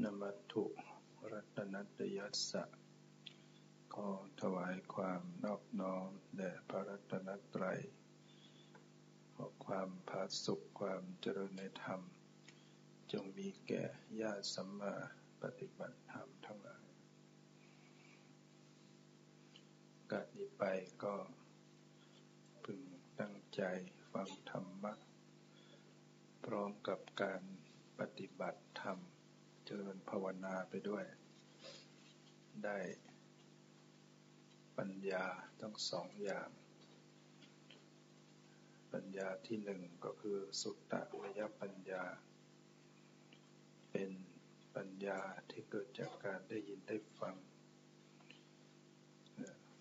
นมัตถุรัตนัตยัสสะขอถวายความนอบน้อมแด่พระรัตนตรัย ขอความผาสุขความเจริญในธรรม จงมีแก่ญาติสัมมาปฏิบัติธรรมทั้งหลายกาดนี้ไปก็พึงตั้งใจฟังธรรมะ พร้อมกับการปฏิบัติธรรม จริญภาวนาไปด้วย ได้ปัญญาทั้งสองอย่าง ปัญญาที่หนึ่งก็คือสุตตะวยปัญญา เป็นปัญญาที่เกิดจากการได้ยินได้ฟัง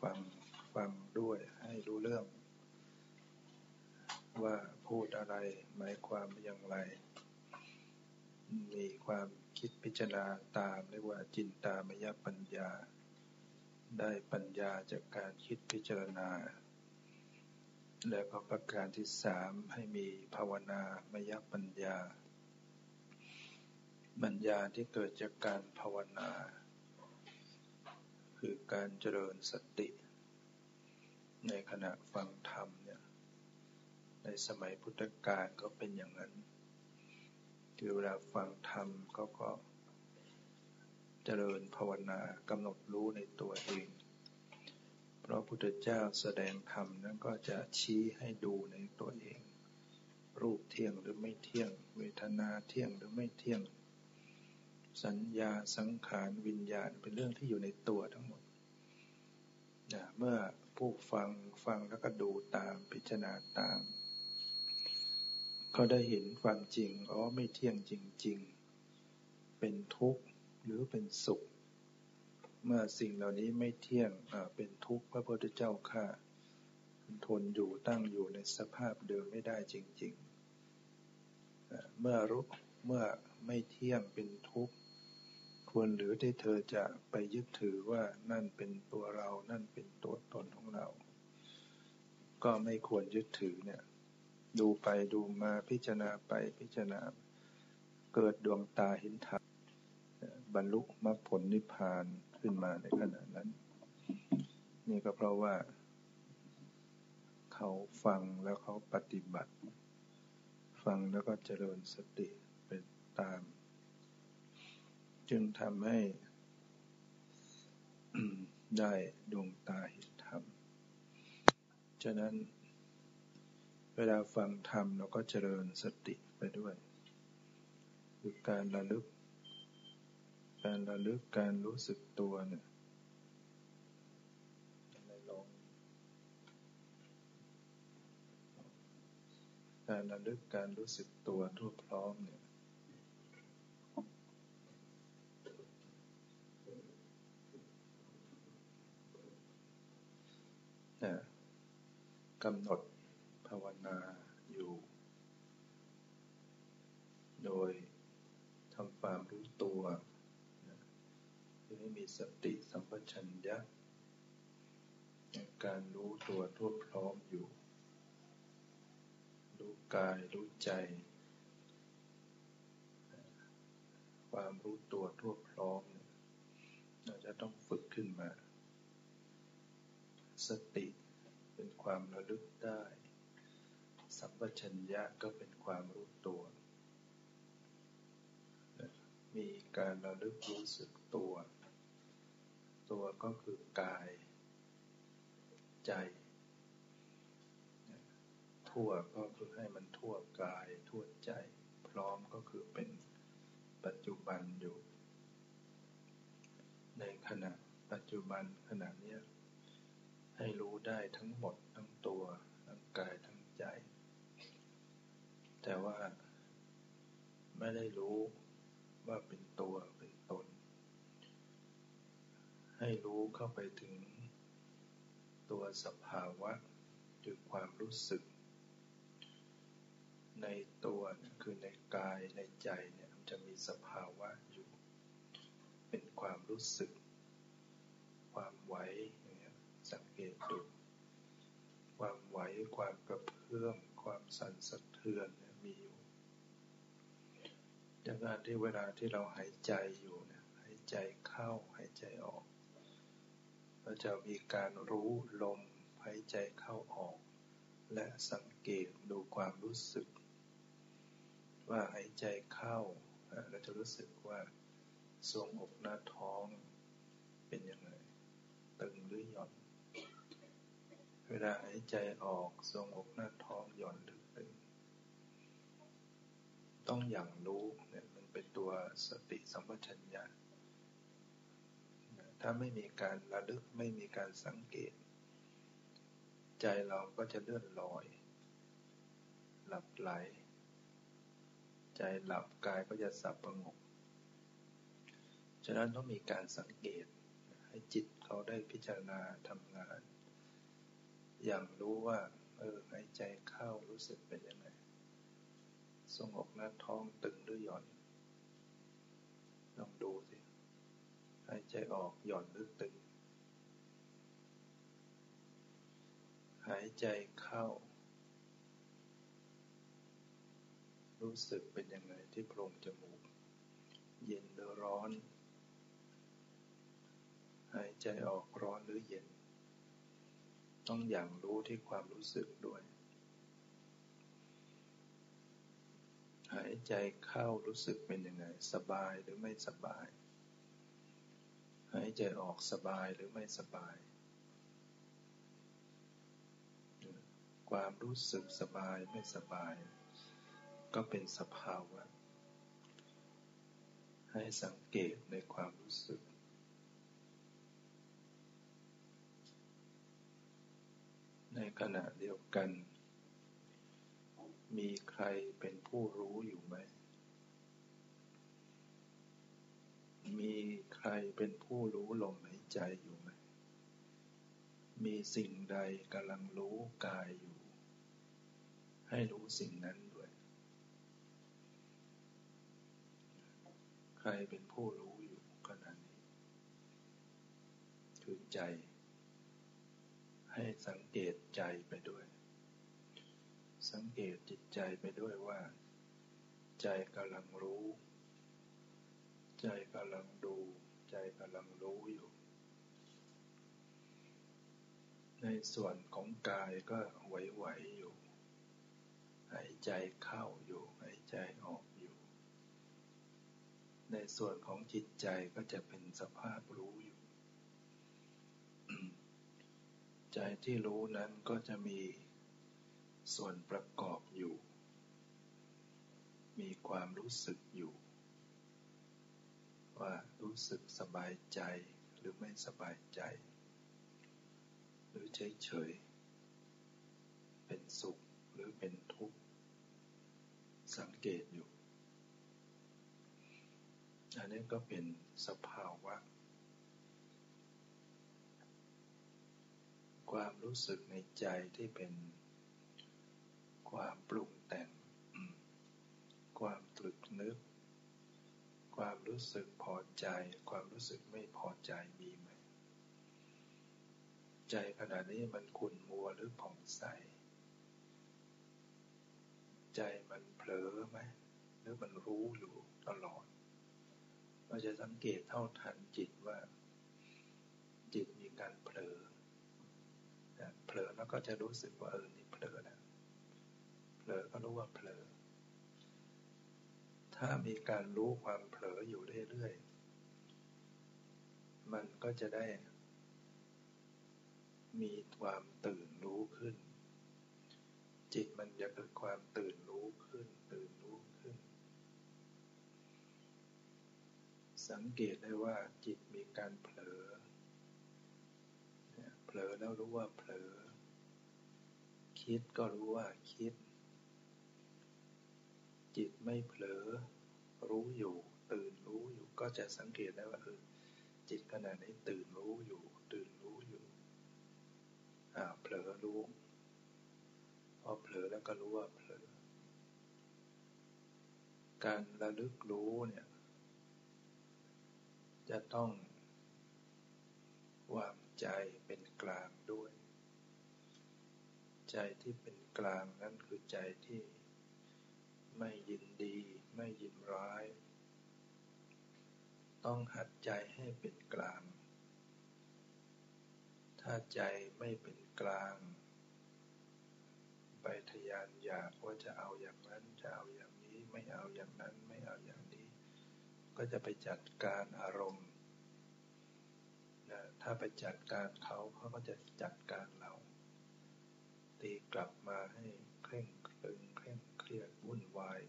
ฟังฟังด้วยให้รู้เรื่อง ว่าพูดอะไรหมายความอย่างไรมีความ คิดพิจารณาตามเรียกว่าจินตามยปัญญา ได้ปัญญาจากการคิดพิจารณา และก็ประการที่สามให้มีภาวนามยปัญญา ปัญญาที่เกิดจากการภาวนา คือการเจริญสติ ในขณะฟังธรรมเนี่ยในสมัยพุทธกาลก็เป็นอย่างนั้น คือเวลาฟังธรรมเขาก็เจริญภาวนากำหนดรู้ในตัวเอง เพราะพุทธเจ้าแสดงธรรมนั้นก็จะชี้ให้ดูในตัวเอง รูปเที่ยงหรือไม่เที่ยง เวทนาเที่ยงหรือไม่เที่ยง สัญญาสังขารวิญญาณเป็นเรื่องที่อยู่ในตัวทั้งหมดนะเมื่อผู้ฟังฟังแล้วก็ดูตามพิจารณาตาม เขาได้เห็นความจริง อ๋อ ไม่เที่ยงจริง ๆ เป็นทุกข์หรือเป็นสุข เมื่อสิ่งเหล่านี้ไม่เที่ยงเป็นทุกข์พระพุทธเจ้าค่ะทนอยู่ตั้งอยู่ในสภาพเดิมไม่ได้จริง ๆ เมื่อรู้เมื่อไม่เที่ยงเป็นทุกข์ควรหรือที่เธอจะไปยึดถือว่านั่นเป็นตัวเรา นั่นเป็นตัวตนของเรา ก็ไม่ควรยึดถือเนี่ย ดูไปดูมาพิจารณาไปพิจารณา เกิดดวงตาเห็นธรรมบรรลุมรรคผลนิพพานขึ้นมาในขณะนั้น นี่ก็เพราะว่า เขาฟังแล้วเขาปฏิบัติ ฟังแล้วก็เจริญสติไปตาม จึงทำให้ได้ดวงตาเห็นธรรม ฉะนั้น เวลาฟังธรรมเราก็เจริญสติไปด้วยคือการระลึก การระลึกการรู้สึกตัวเนี่ยการระลึกการรู้สึกตัวทั่วพร้อมเนี่ยกำหนดาวนาอยู่ โดยทำความรู้ตัวที่ให้มีสติสัมปชัญญะการรู้ตัวทั่วพร้อมอยู่ รู้กายรู้ใจ ความรู้ตัวทั่วพร้อม เราจะต้องฝึกขึ้นมา สติเป็นความระลึกได้ สัมปชัญญะก็เป็นความรู้ตัว มีการระลึกรู้สึกตัว ตัวก็คือกาย ใจ ทั่วก็คือให้มันทั่วกาย ทั่วใจ พร้อมก็คือเป็นปัจจุบันอยู่ ในขณะปัจจุบันขณะนี้ให้รู้ได้ทั้งหมดทั้งตัวทั้งกายทั้งใจ แต่ว่าไม่ได้รู้ว่าเป็นตัวเป็นตน ให้รู้เข้าไปถึงตัวสภาวะคือความรู้สึก ในตัวคือในกายในใจเนี่ยจะมีสภาวะอยู่ เป็นความรู้สึก ความไหวอย่างเงี้ยสังเกตดูความไหวความกระเพื่อมความสั่นสะเทือนเนี่ย จากการที่เวลาที่เราหายใจอยู่เนี่ยหายใจเข้าหายใจออก เราจะมีการรู้ลมหายใจเข้าออก และสังเกตดูความรู้สึก ว่าหายใจเข้าเราจะรู้สึกว่าทรวงอกหน้าท้องเป็นยังไง ตึงหรือหย่อน เวลาหายใจออกทรวงอกหน้าท้องหย่อนหรือ ต้องอย่างรู้เนี่ยมันเป็นตัวสติสัมปชัญญะถ้าไม่มีการระลึกไม่มีการสังเกต ใจเราก็จะเลื่อนลอย หลับไหล ใจหลับกายก็จะสับประงกฉะนั้นต้องมีการสังเกต ให้จิตเขาได้พิจารณาทำงาน อย่างรู้ว่า เออหายใจเข้ารู้สึกเป็นยังไง สงบหน้าท้องตึงหรือหย่อนลองดูสิหายใจออกหย่อนหรือตึง หายใจเข้า รู้สึกเป็นยังไงที่โพรงจมูก เย็นหรือร้อน หายใจออกร้อนหรือเย็น ต้องอย่างรู้ที่ความรู้สึกด้วย หายใจเข้ารู้สึกเป็นยังไง สบายหรือไม่สบาย หายใจออกสบายหรือไม่สบาย ความรู้สึกสบายไม่สบาย ก็เป็นสภาวะ ให้สังเกตในความรู้สึกในขณะเดียวกัน มีใครเป็นผู้รู้อยู่ไหม มีใครเป็นผู้รู้ลมหายใจอยู่ไหม มีสิ่งใดกำลังรู้กายอยู่ ให้รู้สิ่งนั้นด้วย ใครเป็นผู้รู้อยู่ขณะนี้ คือใจ ให้สังเกตใจไปด้วย สังเกตจิตใจไปด้วยว่า ใจกำลังรู้ ใจกำลังดู ใจกำลังรู้อยู่ ในส่วนของกายก็ไหวๆอยู่ หายใจเข้าอยู่หายใจออกอยู่ ในส่วนของจิตใจก็จะเป็นสภาพรู้อยู่ ใจที่รู้นั้นก็จะมี ส่วนประกอบอยู่ มีความรู้สึกอยู่ ว่ารู้สึกสบายใจหรือไม่สบายใจ หรือเฉยเฉย เป็นสุขหรือเป็นทุกข์ สังเกตอยู่ อันนี้ก็เป็นสภาวะความรู้สึกในใจที่เป็น ความปรุงแต่ง ความตรึกนึก ความรู้สึกพอใจ ความรู้สึกไม่พอใจมีไหม ใจขณะนี้มันขุ่นมัวหรือผ่องใส ใจมันเผลอไหม หรือมันรู้อยู่ตลอด เราจะสังเกตเท่าทันจิตว่า จิตมีการเผลอเผลอแล้วก็จะรู้สึกว่าเออนี่เผลอแล้ว เผลอก็รู้ว่าเผลอ ถ้ามีการรู้ความเผลออยู่เรื่อยๆ มันก็จะได้มีความตื่นรู้ขึ้น จิตมันจะเกิดความตื่นรู้ขึ้น ตื่นรู้ขึ้น สังเกตได้ว่าจิตมีการเผลอเผลอแล้วรู้ว่าเผลอ คิดก็รู้ว่าคิด จิตไม่เผลอ รู้อยู่ ตื่นรู้อยู่ ก็จะสังเกตได้ว่าเออจิตขณะนี้ตื่นรู้อยู่ ตื่นรู้อยู่อ่าเผลอรู้ พอเผลอแล้วก็รู้ว่าเผลอ การระลึกรู้เนี่ย จะต้องวางใจเป็นกลางด้วย ใจที่เป็นกลางนั่นคือใจที่ ไม่ยินดี ไม่ยินร้าย ต้องหัดใจให้เป็นกลาง ถ้าใจไม่เป็นกลางไปทยานอยากว่าจะเอาอย่างนั้นจะเอาอย่างนี้ ไม่เอาอย่างนั้นไม่เอาอย่างนี้ ก็จะไปจัดการอารมณ์นะถ้าไปจัดการเขาเขาก็จะจัดการเรา ตีกลับมาให้เคร่งครึง ร่งเครียดวุ่นวาย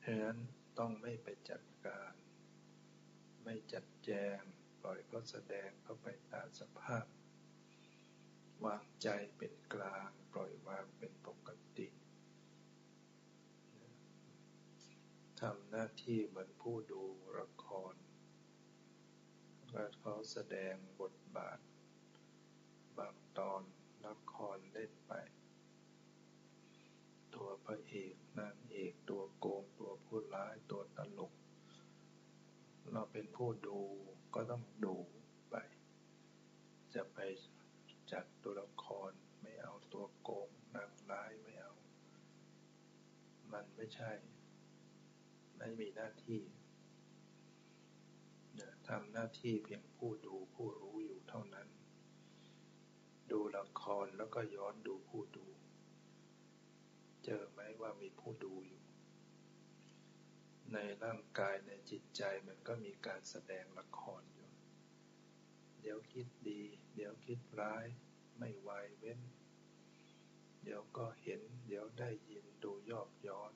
เพราะนั้นต้องไม่ไปจัดการ ไม่จัดแจง ปล่อยก็แสดงก็ไปตามสภาพ วางใจเป็นกลาง ปล่อยวางเป็นปกติทำหน้าที่เหมือนผู้ดูละครว่าเขาแสดงบทบาท บางตอนละครเล่นไป ตัวพระเอกนางเอก ตัวโกง ตัวผู้ร้าย ตัวตลก เราเป็นผู้ดูก็ต้องดูไป จะไปจัดตัวละครไม่เอาตัวโกงนางร้ายไม่เอา มันไม่ใช่ ไม่มีหน้าที่ทำหน้าที่เพียงผู้ดูผู้รู้อยู่เท่านั้น ดูละครแล้วก็ย้อนดูผู้ดู เจอไหมว่ามีผู้ดูอยู่ ในร่างกายในจิตใจมันก็มีการแสดงละครอยู่ เดี๋ยวคิดดี เดี๋ยวคิดร้าย ไม่ไวเว้น เดี๋ยวก็เห็น เดี๋ยวได้ยินดูยอบย้อน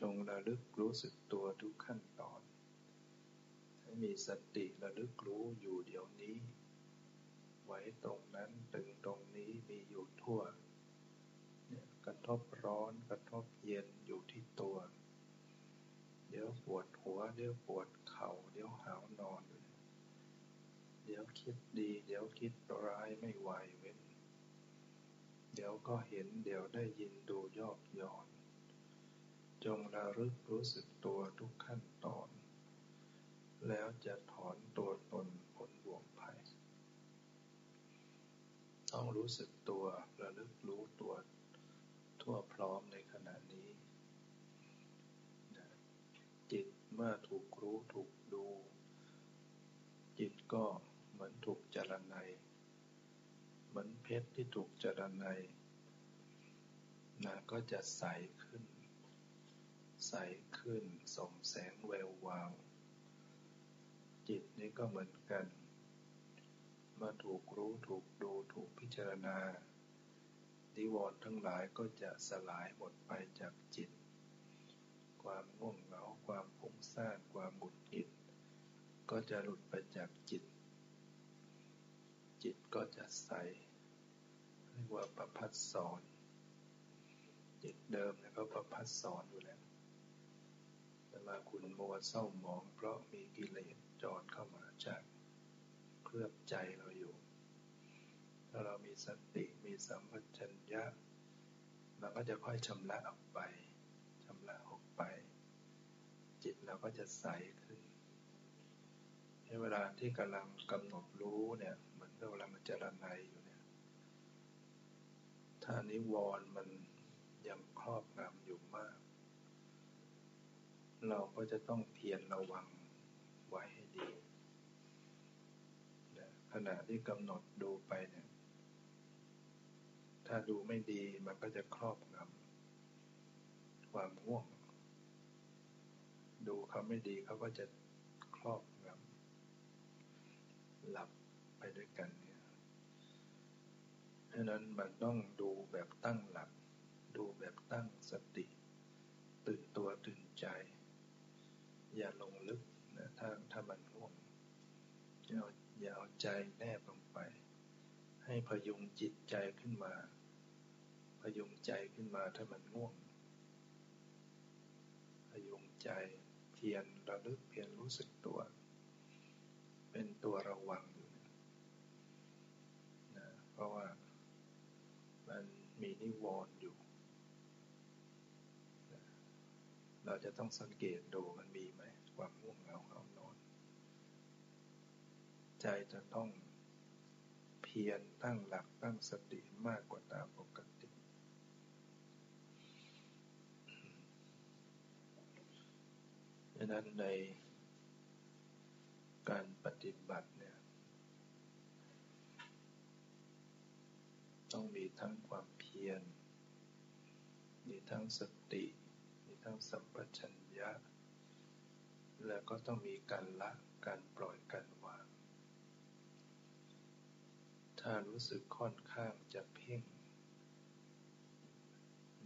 จงระลึกรู้สึกตัวทุกขั้นตอน ให้มีสติระลึกรู้อยู่เดี๋ยวนี้ไว้ตรงนั้นตึงตรงนี้มีอยู่ทั่ว กระทบร้อน กระทบเย็นอยู่ที่ตัว เดี๋ยวปวดหัว เดี๋ยวปวดเข่า เดี๋ยวหาวนอน เดี๋ยวคิดดี เดี๋ยวคิดร้ายไม่ไหวเว้น เดี๋ยวก็เห็น เดี๋ยวได้ยินดูยอกย้อน จงระลึกรู้สึกตัวทุกขั้นตอน แล้วจะถอนตัวตนพ้นบ่วงภัยต้องรู้สึกตัวระลึกรู้ตัว ทั่วพร้อมในขณะนี้จิตเมื่อถูกรู้ถูกดู จิตก็เหมือนถูกจารณัยเหมือนเพชรที่ถูกจารณัยนะก็จะใสขึ้น ใสขึ้นส่องแสงแวววาว จิตนี้ก็เหมือนกัน มาถูกรู้ถูกดูถูกพิจารณา นิวรณ์ทั้งหลายก็จะสลายหมดไปจากจิต ความง่วงเหงาความฟุ้งซ่านความหงุดหงิดก็จะหลุดไปจากจิต จิตก็จะใสเรียกว่าประพัดสอน จิตเดิมแล้วก็ประพัดสอนอยู่แล้ว แต่มาคุณมัวเศร้าหมอง เพราะมีกิเลสจรเข้ามาจากเคลือบใจเราอยู่ ถ้าเรามีสติมีสัมปชัญญะเราก็จะค่อยชำระออกไปชำระออกไป จิตเราก็จะใสขึ้นในเวลาที่กำลังกำหนดรู้เนี่ยเหมือนเรากำลังเจรไนอยู่เนี่ย ถ้านิวรณ์มันยังครอบงำอยู่มาก เราก็จะต้องเพียรระวังไว้ให้ดีขณะที่กำหนดดูไปเนี่ย ถ้าดูไม่ดีมันก็จะครอบงำความง่วง ดูเขาไม่ดีเขาก็จะครอบงำหลับไปด้วยกันเนี่ยเพราะนั้นมันต้องดูแบบตั้งหลัก ดูแบบตั้งสติ ตื่นตัวตื่นใจ อย่าลงลึกนะถ้าถ้ามันง่วงอย่าเอาอย่าเอาใจแนบลงไป ให้พยุงจิตใจขึ้นมา พยุงใจขึ้นมาถ้ามันง่วง พยุงใจเพียรระลึกเพียรรู้สึกตัว เป็นตัวระวังอยู่นะเพราะว่ามันมีนิวรณ์อยู่ เราจะต้องสังเกตดูมันมีไหมความง่วงเหงาเหานอน ใจจะต้องเพียรตั้งหลักตั้งสติมากกว่าตามปกติะนั้นในการปฏิบัติเนี่ย ต้องมีทั้งความเพียร มีทั้งสติ มีทั้งสัมปชัญญะ แล้วก็ต้องมีการละการปล่อยการวาง ถ้ารู้สึกค่อนข้างจะเพ่ง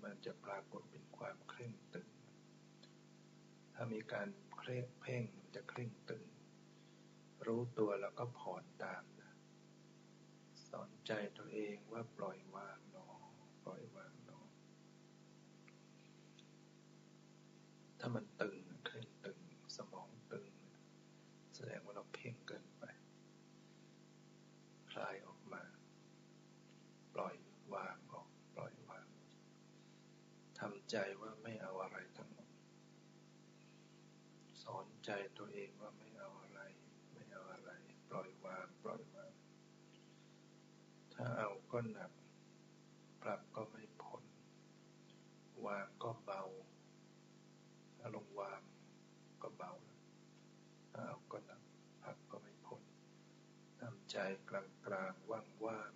มันจะปรากฏเป็นความเคร่งตึง ถ้ามีการเคร่งเพ่งจะเคร่งตึง รู้ตัวแล้วก็ผ่อนตามนะสอนใจตัวเองว่าปล่อยวางเนาะปล่อยวางเนาะถ้ามันตึงเคร่งตึงสมองตึง แสดงว่าเราเพ่งเกินไป คลายออกมา ปล่อยวางออก ปล่อยวางทำใจว่าไม่เอาอะไรทั้งหมด สอน ใจตัวเองว่าไม่เอาอะไร ไม่เอาอะไร ปล่อยวาง ปล่อยวาง ถ้าเอาก็หนัก ปรับก็ไม่พ้น วางก็เบาถ้าลงวางก็เบาถ้าเอาก็หนักปรับก็ไม่พ้นทำใจกลางกลางว่างว่าง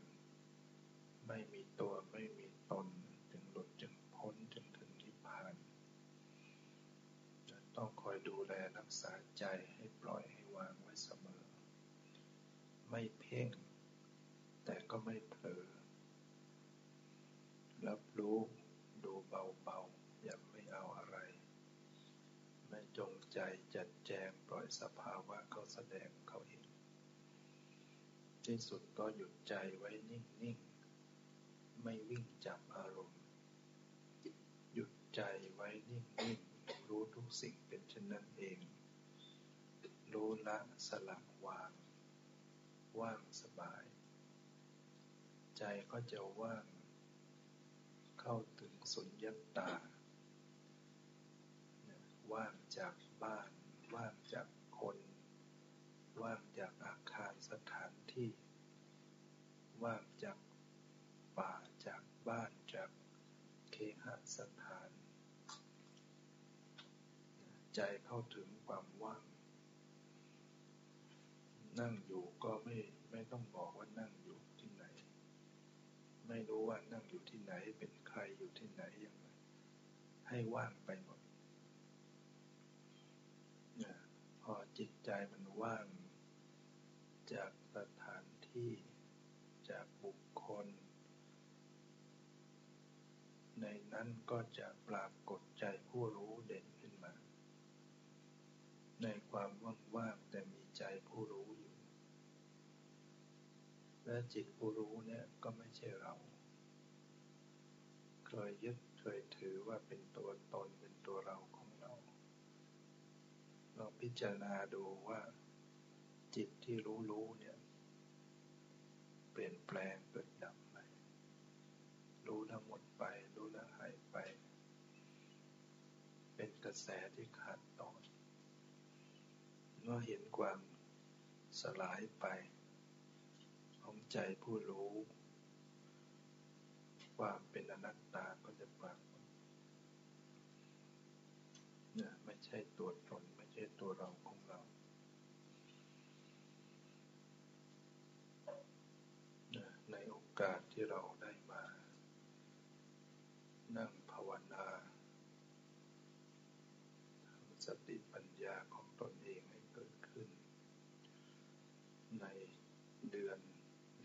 ไม่มีตัวไม่มีตนจึงหลุดจึงพ้นจึงถึงนิพพาน ต้องคอยดูแลรัก ษาใจให้ปล่อยให้วางไว้เสมอ ไม่เพ่ง แต่ก็ไม่เผลอ รับรู้ดูเบาๆ อย่าไม่เอาอะไร ไม่จงใจจัดแจงปล่อยสภาวะเขาแสดงเขาเอง ที่สุดก็หยุดใจไว้นิ่งๆ ไม่วิ่งจับอารมณ์ หยุดใจไว้นิ่งๆ รู้ทุกสิ่งเป็นเช่นนั้นเอง รู้ละสลักวาง ว่างสบาย ใจก็จะว่าง เข้าถึงสุญญตา ว่างจากบ้าน ว่างจากคน ว่างจากอาคารสถานที่ ว่างจากป่าจากบ้านจากเคหสถาน ใจเข้าถึงความว่าง นั่งอยู่ก็ไม่ไม่ต้องบอกว่านั่งอยู่ที่ไหน ไม่รู้ว่านั่งอยู่ที่ไหนเป็นใครอยู่ที่ไหนอย่างไรให้ว่างไปหมดนะพอจิตใจมันว่าง จากสถานที่จากบุคคล ในนั้นก็จะปรากฏใจผู้รู้เด่นขึ้นมา ในความว่างๆแต่มีใจผู้รู้ และจิตผู้รู้เนี่ยก็ไม่ใช่เรา เคยยึดเคยถือว่าเป็นตัวตนเป็นตัวเราของเราลองพิจารณาดูว่าจิตที่รู้รู้เนี่ย เปลี่ยนแปลงเกิดดับไปรู้แล้วหมดไป รู้แล้วหายไป เป็นกระแสที่ขาดตอน เมื่อเห็นความสลายไป ใจผู้รู้ ความเป็นอนัตตาก็จะปรากฏนะไม่ใช่ตัวตนไม่ใช่ตัวเราของเราในโอกาสที่เราได้มา นั่งภาวนาสติปัญญาของตนเองให้เกิดขึ้น ในเดือน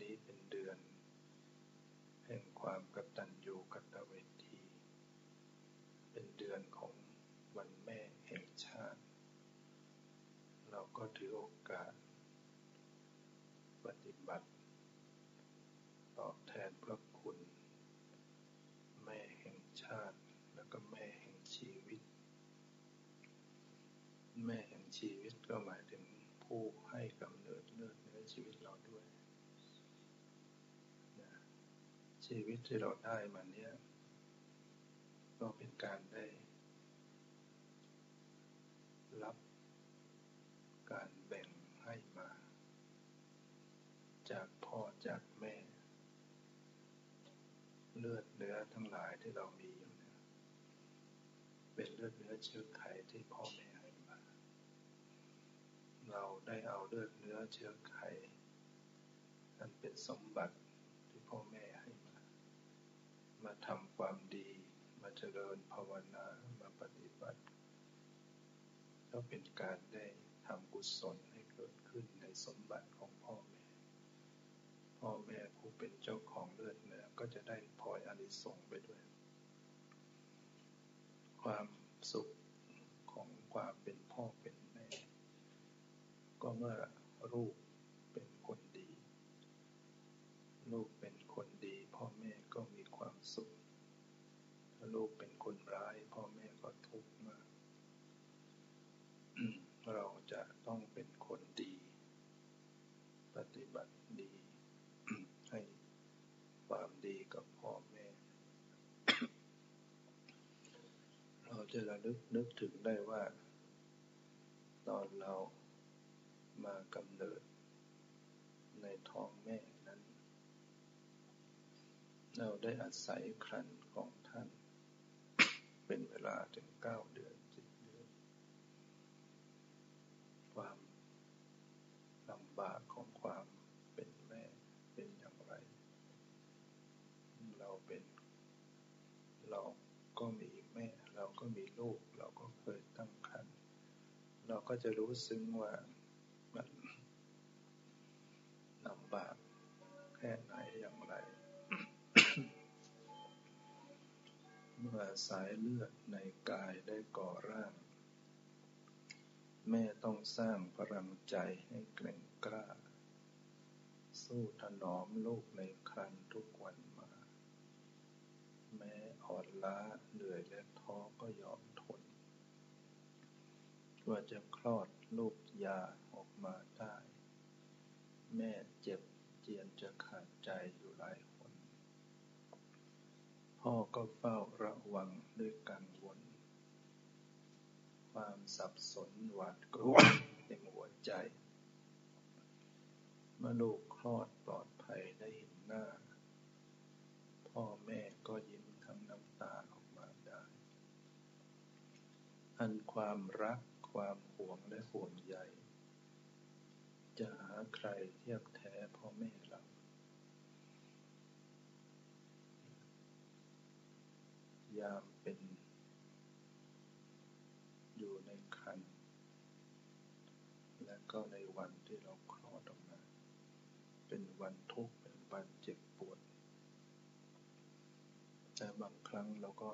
นี้เป็นเดือน แห่งความกตัญญูกตเวที เป็นเดือนของวันแม่แห่งชาติ เราก็ถือโอกาส ปฏิบัติ ตอบแทนพระคุณ แม่แห่งชาติ แล้วก็แม่แห่งชีวิตแม่แห่งชีวิต ก็หมายถึงผู้ให้กำเนิดเลือดเนื้อชีวิตเราด้วยนะชีวิตที่เราได้มาเนี้ยก็เป็นการได้ รับการแบ่งให้มา จากพ่อจากแม่ เลือดเนื้อทั้งหลายที่เรามีอยู่เนี่ยเป็นเลือดเนื้อเชื้อไขที่พ่อแม่ เราได้เอาเลือดเนื้อเชื้อไขอันเป็นสมบัติที่พ่อแม่ให้มา มาทำความดี มาเจริญภาวนา มาปฏิบัติก็เป็นการได้ทำกุศลให้เกิดขึ้นในสมบัติของพ่อแม่ พ่อแม่ผู้เป็นเจ้าของเลือดเนื้อก็จะได้พลอยอานิสงส์ไปด้วย ความสุขของความเป็น เมื่อลูกเป็นคนดี ลูกเป็นคนดี พ่อแม่ก็มีความสุขถ้าลูกเป็นคนร้าย พ่อแม่ก็ทุกข์มาก เราจะต้องเป็นคนดี ปฏิบัติดี ให้ความดีกับพ่อแม่ เราจะระลึกนึกถึงได้ว่า ตอนเรามา กำเนิด ในท้องแม่นั้น เราได้อาศัยครันของท่าน เป็นเวลาถึงเก้าเดือนสิบเดือน ความลำบากของความเป็นแม่เป็นอย่างไร เราเป็น เราก็มีแม่ เราก็มีลูก เราก็เคยตั้งครรภ์เราก็จะรู้ซึ้งว่ามันลำบากแค่ไหนอย่างไร เมื่อสายเลือดในกายได้ก่อร่าง แม่ต้องสร้างพลังใจให้เกร่งกล้า สู้ถนอมลูกในครันทุกวันมา แม้อ่อนล้าเหนื่อยและท้อก็ยอมทนกว่าจะคลอดลูกยาออกมาได้ แม่เจ็บเจียนจะขาดใจอยู่หลายคนพ่อก็เฝ้าระวังด้วยกังวล ความสับสนหวาดกลัวในหัวใจ เมื่อลูกคลอดปลอดภัยได้เห็นหน้า พ่อแม่ก็ยิ้มทั้งน้ำตาออกมาได้ อันความรักความห่วงและห่วงใย จะหาใครเทียบแท้พ่อแม่เรา ยามเป็น อยู่ในคัน และก็ในวันที่เราคลอดออกมา เป็นวันทุกข์เป็นวันเจ็บปวด แต่บางครั้งเราก็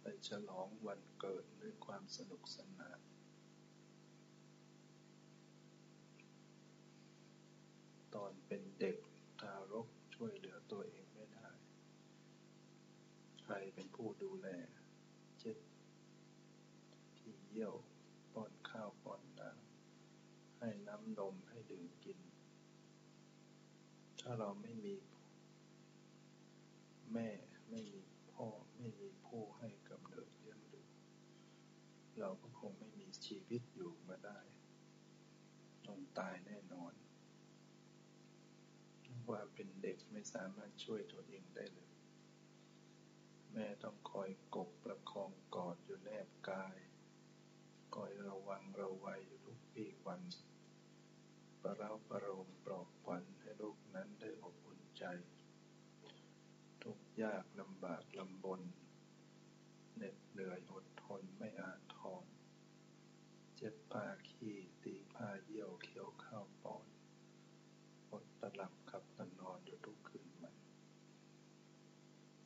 ไปฉลองวันเกิดด้วยความสนุกสนาน ตอนเป็นเด็กทารกช่วยเหลือตัวเองไม่ได้ ใครเป็นผู้ดูแล เช็ดที่เยี่ยวป้อนข้าวป้อนน้ำให้น้ำนมให้ดื่มกิน ถ้าเราไม่มี แม่ไม่มีพ่อไม่มีผู้ให้กำเนิดเลี้ยงดูเราก็คงไม่มีชีวิตอยู่มาได้ต้องตายแน่นอน ว่าเป็นเด็กไม่สามารถช่วยตัวเองได้เลย แม่ต้องคอยกบประคองกอดอยู่แนบกาย คอยระวังระวัยอยู่ทุกปีวัน ประเราประโลมปลอบขวัญให้ลูกนั้นได้อบอุ่นใจ ทุกยากลำบากลำบนเหน็ดเหนื่อยอดทนไม่อาจทอนเจ็บผ้าขี้ตีผ้าเยี่ยวเคี้ยวข้าวปอนอดตะหลับขับตะนอนอยู่ทุกคืนมัน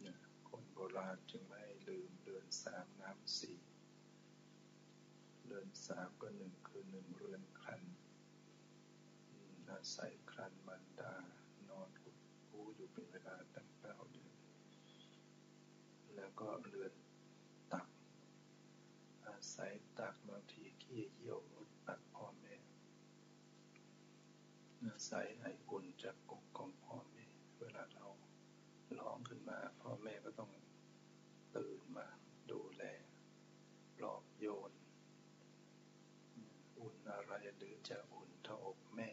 เนี่ยคนโบราณจึงไม่ให้ลืมเดือน สามน้ำสี่เดือนสามก็หนึ่งคือหนึ่งเรือนครันอาศัยครันมันดานอนกูอยู่เป็นเวลาตั้งเก้าเดือน แล้วก็เรือนตัก อาศัยตักบางทีขี้เยี่ยวมุดตักพ่อแม่อาศัยไออุ่นจากอกของพ่อแม่ เวลาเราร้องขึ้นมา พ่อแม่ก็ต้องตื่นมาดูแลปลอบโยน อุ่นอะไรหรือจะอุ่นเท่าอกแม่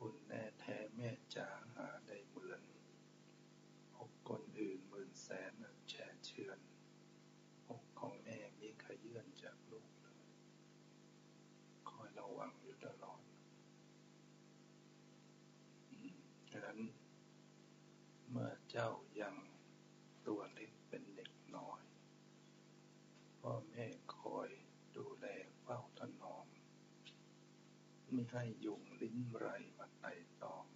อุ่นแน่แท้แม่จ๋าหาได้เหมือนอกคนอื่นหมื่นแสนแช่เชือนอกของแม่มีขยื่นจากลูกเลย ฟังอยู่ตลอดดังนั้น เมื่อเจ้ายังตัวเล็กเป็นเด็กน้อย พ่อแม่คอยดูแลเฝ้าถนอม ไม่ ให้ยุงลิ้นไรมาไต่ตอม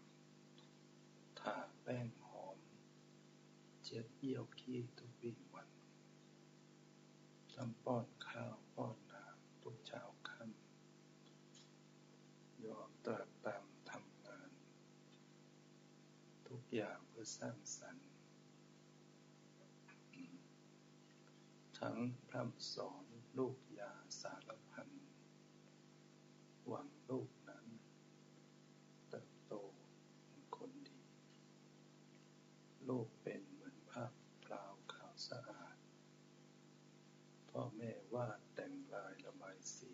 ทาแป้งหอมเจ็ดเยี่ยวขี้ทุกวี่วันทำป้อนข้าวป้อนน้ำทุกเช้าค่ำยอมตรัสตามทำงาน ทุกอย่างเพื่อสร้างสรรค์ ทั้งพร่ำสอนลูกยาสารพันหวังลูกนั้นเติบโตเป็นคนดี ลูกเป็นเหมือนภาพพราวขาวสะอาด พ่อแม่วาดแต่งลายระบายสี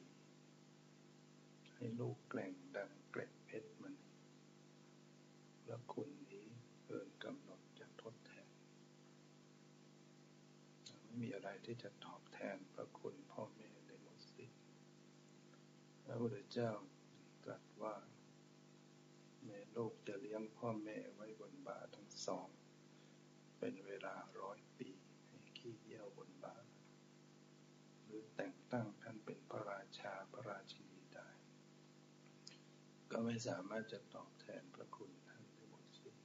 ให้ลูกแกล่งดังเกล็ดเพชรมัน และคุณนี้เกินกำหนดจะทดแทน ไม่มีอะไร ที่จะตอบแทนพระคุณพ่อแม่ในหมดสิ้นพระพุทธเจ้าตรัสว่าแม่ลูกจะเลี้ยงพ่อแม่ไว้บนบาทั้งสอง เป็นเวลาร้อยปี ให้ขี้เยี่ยวบนบาหรือแต่งตั้งท่านเป็นพระราชาพระราชินีได้ ก็ไม่สามารถจะตอบแทนพระคุณท่านได้หมดสิ้น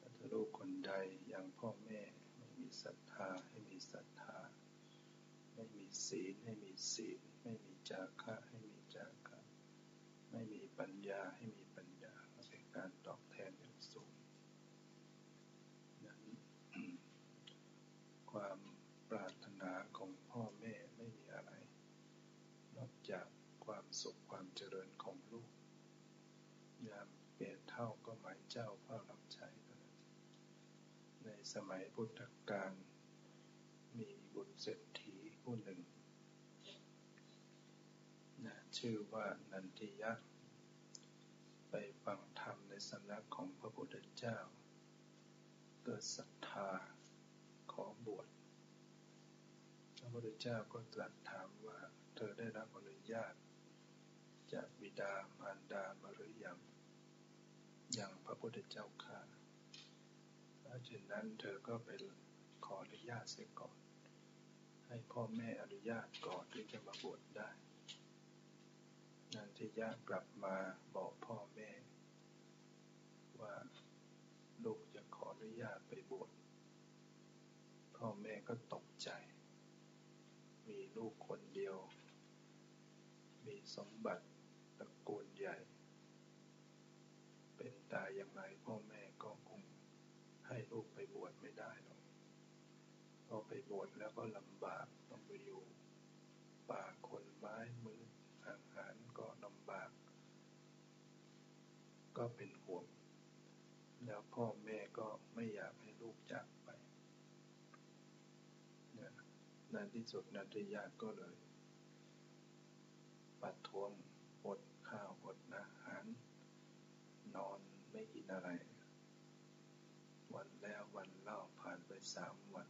ถ้าลูกคนใดยังพ่อแม่ไม่มีศรัทธาให้ ศรัทธา ไม่มีศีลให้มีศีล ไม่มีจาคะให้มีจาคะ ไม่มีปัญญาให้มีปัญญาเป็นการตอบแทนอย่างสูงนั้นความปรารถนาของพ่อแม่ไม่มีอะไร นอกจากความสุขความเจริญของลูก ยามเปลี่ยนเท่าก็หมายเจ้าเฝ้ารับใช้ในสมัยพุทธกาลมีบุตรเศรษฐีผู้หนึ่งนะ ชื่อว่านันทิยะ ไปฟังธรรมในสำนักของพระพุทธเจ้า เกิดศรัทธาขอบวช พระพุทธเจ้าก็ตรัสถามว่าเธอได้รับอนุญาต จากบิดามารดามาหรือยังอย่างพระพุทธเจ้าค่ะถ้าเช่นนั้นเธอก็ไปขออนุญาตเสียก่อน ให้พ่อแม่อนุญาตก่อนที่จะมาบวชได้ นันทิยะกลับมาบอกพ่อแม่ ว่าลูกจะขออนุญาตไปบวชพ่อแม่ก็ตกใจ มีลูกคนเดียว มีสมบัติตระกูลใหญ่ เป็นตายอย่างไรพ่อแม่ก็คงให้ลูกไปบวชไม่ได้หรอกพอไปบวชแล้วก็ลำบากต้องไปอยู่ป่าคนไม้ ก็ลำบาก ก็เป็นห่วง แล้วพ่อแม่ก็ไม่อยากให้ลูกจากไปนี่ยในที่สุดนันทยาก็เลยปัดทวงอดข้าวอดอาหาร นอนไม่กินอะไร วันแล้ววันเล่าผ่านไปสามวัน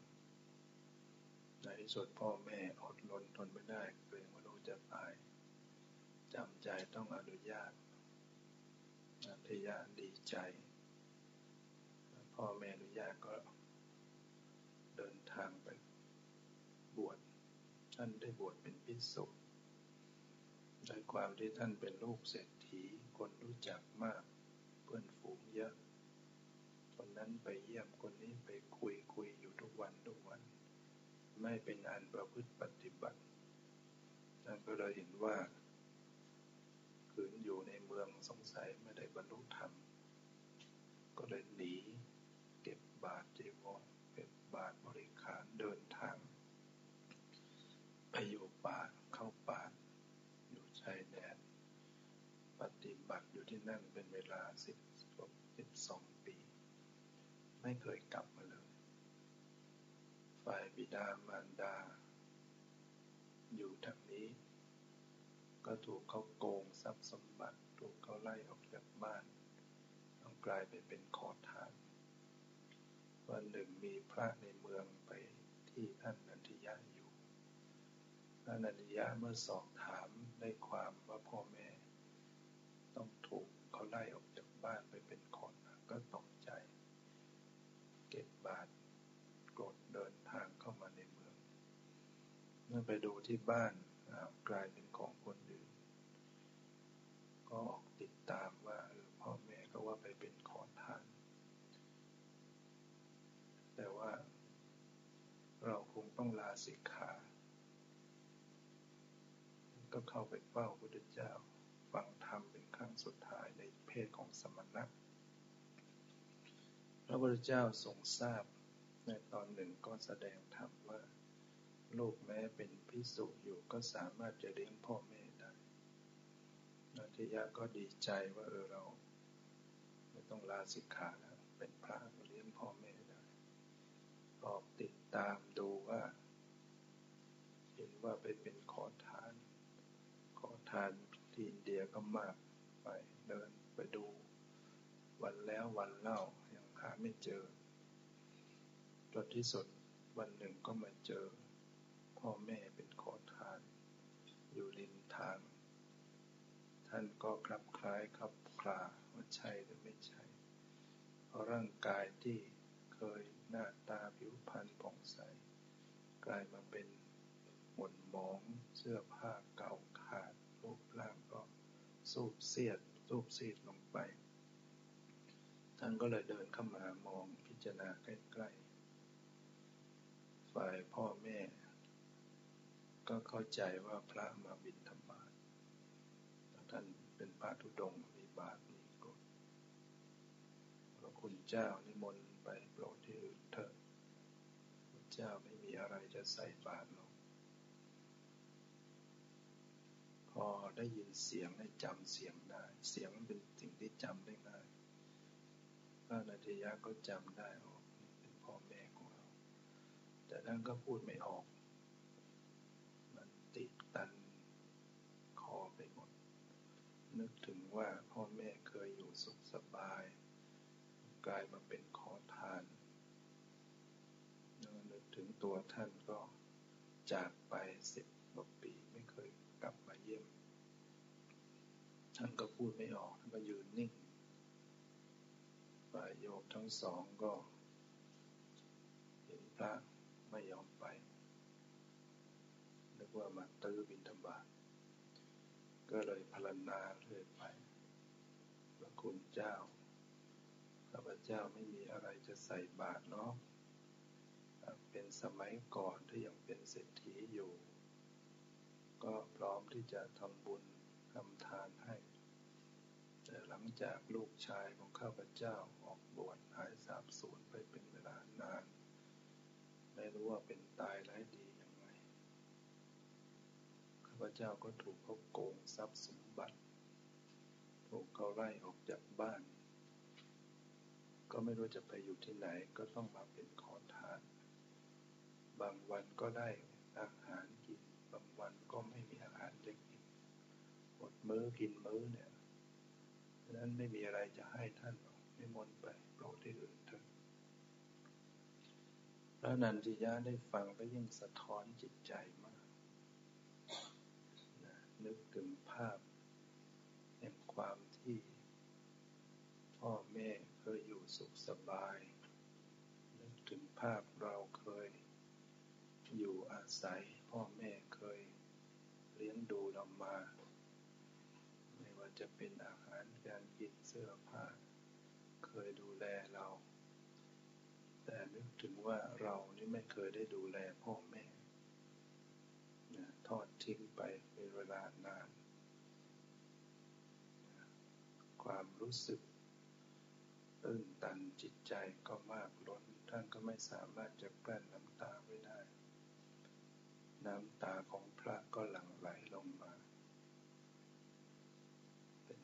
ในที่สุดพ่อแม่อดรนทนไม่ได้เกรงว่าลูกจะตาย จำใจต้องอนุญาตนันทยาดีใจ พ่อแม่อนุญาตก็เดินทางไปบวช ท่านได้บวชเป็นพิสุโดยความที่ท่านเป็นลูกเศรษฐี คนรู้จักมาก เพื่อนฝูงเยอะ คนนั้นไปเยี่ยมคนนี้ไปคุยคุยอยู่ทุกวันทุกวัน ไม่เป็นอันประพฤติปฏิบัติท่านก็เลยเห็นว่า อยู่ในเมืองสงสัยไม่ได้บรรลุธรรม ก็เลยหนีเก็บบาตรจีวรเก็บบาตรบริขารเดินทาง ไปอยู่ป่าเข้าป่าอยู่ชายแดนปฏิบัติอยู่ที่นั่นเป็นเวลาสิบสิบสองปี ไม่เคยกลับมาเลย ฝ่ายบิดามารดา อยู่ทางนี้ ก็ถูกเขาโกง ทรัพย์สมบัติถูกเขาไล่ออกจากบ้าน ต้องกลายไปเป็นขอทาน วันหนึ่งมีพระในเมืองไปที่ท่านนันทิยะอยู่ท่ระนันยะเมื่อสอบถามได้ความว่าพ่อแม่ ต้องถูกเขาไล่ออกจากบ้านไปเป็นคนก็ตกใจ เก็บบาตรกดเดินทางเข้ามาในเมือง เมื่อไปดูที่บ้านกลายเป็นของคน ก็ออกติดตามว่าพ่อแม่ก็ว่าไปเป็นขอทาน แต่ว่าเราคงต้องลาสิกขา ก็เข้าไปเฝ้าพระพุทธเจ้าฟังธรรมเป็นครั้งสุดท้ายในเพศของสมณะ พระพุทธเจ้าทรงทราบในตอนหนึ่งก็แสดงธรรมว่า ลูกแม้เป็นพิสุอยู่ก็สามารถจะเลี้ยงพ่อแม่ พิยะก็ดีใจว่าเออเรา ไม่ต้องลาสิกขาแล้ว เป็นพระเลี้ยงพ่อแม่ได้ออกติดตามดูว่า เห็นว่าไปเป็นขอทาน ขอทานที่อินเดียก็มากไปเดินไปดูวันแล้ววันเล่ายังหาไม่เจอจนที่สุดวันหนึ่งก็มาเจอ พ่อแม่เป็นขอทาน อยู่ริมทาง ท่านก็คลับคล้ายครับคลาว่าใช่หรือไม่ใช่ เพราะร่างกายที่เคยหน้าตาผิวพรรณผ่องใส กลายมาเป็นหม่นหมองเสื้อผ้าเก่าขาดรูปร่างก็สูบเสียดสูบซีดลงไป ท่านก็เลยเดินเข้ามามองพิจารณาใกล้ๆฝ่ายพ่อแม่ ก็เข้าใจว่าพระมาบินธบ ท่านเป็นพระธุดงมีบาตมีกฎพระคุณเจ้านิมนต์ไปโปรดที่อื่นเถิดพระเจ้าไม่มีอะไรจะใส่บาตรหรอกพอได้ยินเสียงได้จำเสียงได้ เสียงเป็นสิ่งที่จำได้ง่ายพระนาทียะก็จำได้ว่าเป็นพ่อแม่ของเรา แต่ท่านก็พูดไม่ออก มันติดตันคอไปหมด นึกถึงว่าพ่อแม่เคยอยู่สุขสบาย กลายมาเป็นขอทานนึกถึงตัวท่านก็จากไปสิบกว่าปีไม่เคยกลับมาเยี่ยม ท่านก็พูดไม่ออกท่านก็ยืนนิ่งฝ่ายโยมทั้งสองก็เห็นพระไม่ยอมไปนึกว่ามาตื้อบินธบาตก็เลยพรรณนาเรื่อยไปพระ คุณเจ้า ข้าพเจ้าไม่มีอะไรจะใส่บาตรเนาะเป็นสมัยก่อนที่ยังเป็นเศรษฐีอยู่ ก็พร้อมที่จะทำบุญทำทานให้ แต่หลังจากลูกชายของข้าพเจ้าออกบวชหายสาบสูญไปเป็นเวลานาน ไม่รู้ว่าเป็นตายร้ายดียังไง ข้าพเจ้าก็ถูกเขาโกงทรัพย์สมบัติ ถูกเขาไล่ออกจากบ้าน ก็ไม่รู้จะไปอยู่ที่ไหนก็ต้องมาเป็นขอทาน บางวันก็ได้อาหารกิน บางวันก็ไม่มีอาหารจะกินอดมื้อกินมื้อเนี่ยดังนั้นไม่มีอะไรจะให้ท่านไม่มนไปโปรดที่อื่นเถอะพระนันทิยะได้ฟังก็ยิ่งสะท้อนจิตใจมากนึกถึงภาพ ความที่พ่อแม่เคยอยู่สุขสบาย นึกถึงภาพเราเคย อยู่อาศัย พ่อแม่เคยเลี้ยงดูเรามา ไม่ว่าจะเป็นอาหารการกินเสื้อผ้า เคยดูแลเรา แต่นึกถึงว่าเรานี่ไม่เคยได้ดูแลพ่อแม่ทอดทิ้งไปเป็นเวลานานนะ ความรู้สึกตื้นตันจิตใจก็มากล้น ท่านก็ไม่สามารถจะกลั้นน้ำตาไว้ได้ น้ำตาของพระก็หลั่งไหลลงมา เป็น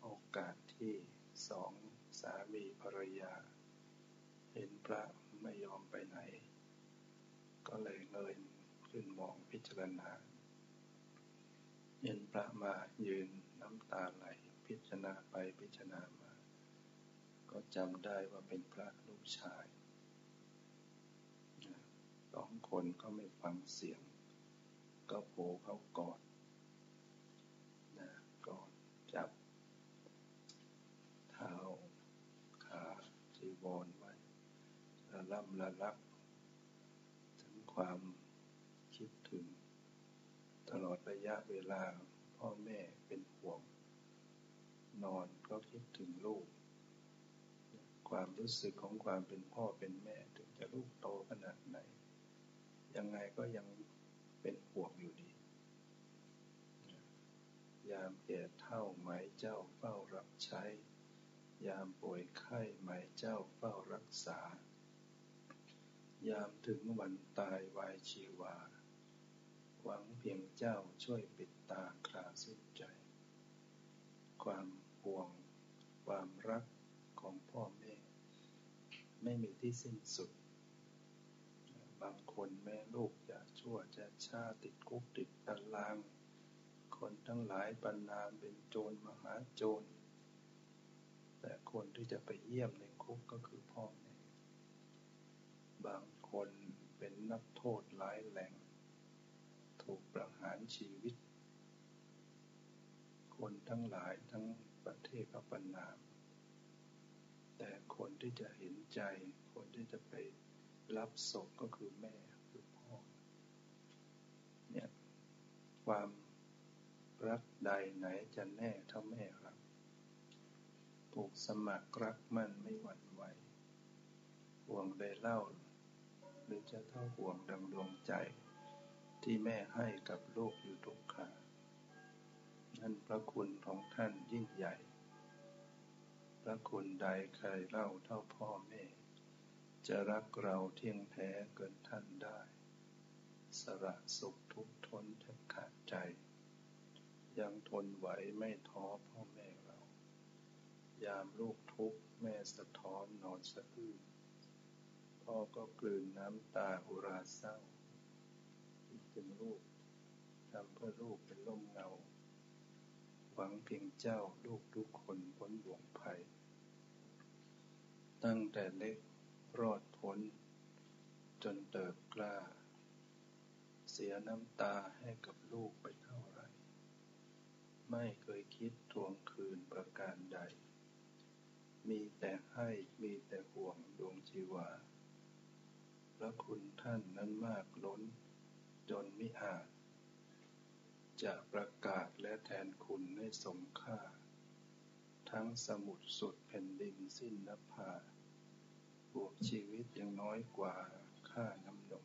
โอกาสที่สองสามีภรรยา เห็นพระไม่ยอมไปไหน ก็เลยเงยขึ้นมองพิจารณาเห็นพระมายืน ตาไหล พิจารณาไปพิจารณามา ก็จำได้ว่าเป็นพระลูกชายสองคนก็ไม่ฟังเสียง ก็โผล่เข้ากอดนะกอดจับ เท้าขาจีวรไว้ระล่ำระลัก ถึงความคิดถึง ตลอดระยะเวลาพ่อแม่ นอนก็คิดถึงลูก ความรู้สึกของความเป็นพ่อเป็นแม่ถึงจะลูกโตขนาดไหน ยังไงก็ยังเป็นห่วงอยู่ดี ยามแก่เท่าหมเจ้าเฝ้ารับใช้ ยามป่วยไข้หมเจ้าเฝ้ารักษา ยามถึงวันตายวายชีวา หวังเพียงเจ้าช่วยปิดตาคราสิ้นใจความ ห่วงความรักของพ่อแม่ ไม่มีที่สิ้นสุด บางคนแม่ลูกจะชั่วจะชาติดคุกติดตาราง คนทั้งหลายบรรนามเป็นโจรมหาโจร แต่คนที่จะไปเยี่ยมในคุกก็คือพ่อแม่ บางคนเป็นนักโทษหลายแหล่ง ถูกประหารชีวิต คนทั้งหลายทั้ง ประเทศก็บรรนาม แต่คนที่จะเห็นใจ คนที่จะไปรับศพก็คือแม่คือพ่อ เนี่ยความรักใดไหนจะแน่เท่าแม่รักผูกสมัครรักมั่นไม่หวั่นไหวห่วงได้เล่า หรือจะเท่าห่วงดังดวงใจ ที่แม่ให้กับลูกอยู่ทุกขา นั่นพระคุณของท่านยิ่งใหญ่ พระคุณใดใครเล่าเท่าพ่อแม่ จะรักเราเที่ยงแท้เกินท่านได้ สระสุขทุกทนแทบขาดใจ ยังทนไหวไม่ท้อพ่อแม่เรา ยามลูกทุกข์แม่สะท้อนนอนสะอื้นพ่อก็กลืนน้ำตาอุราเศร้าคิดถึงลูกทำเพื่อลูกเป็นล่มเงา หวังเพียงเจ้าลูกทุกคนพ้นบ่วงภัย ตั้งแต่เล็กรอดพ้น จนเติบกล้า เสียน้ำตาให้กับลูกไปเท่าไร ไม่เคยคิดทวงคืนประการใด มีแต่ให้มีแต่ห่วงดวงชีวาพระคุณท่านนั้นมากล้น จนมิอาจ จะประกาศและแทนคุณให้สมค่า ทั้งสมุดสุดแผ่นดินสิ้นนภาบวกชีวิตยังน้อยกว่าค่าน้ำนม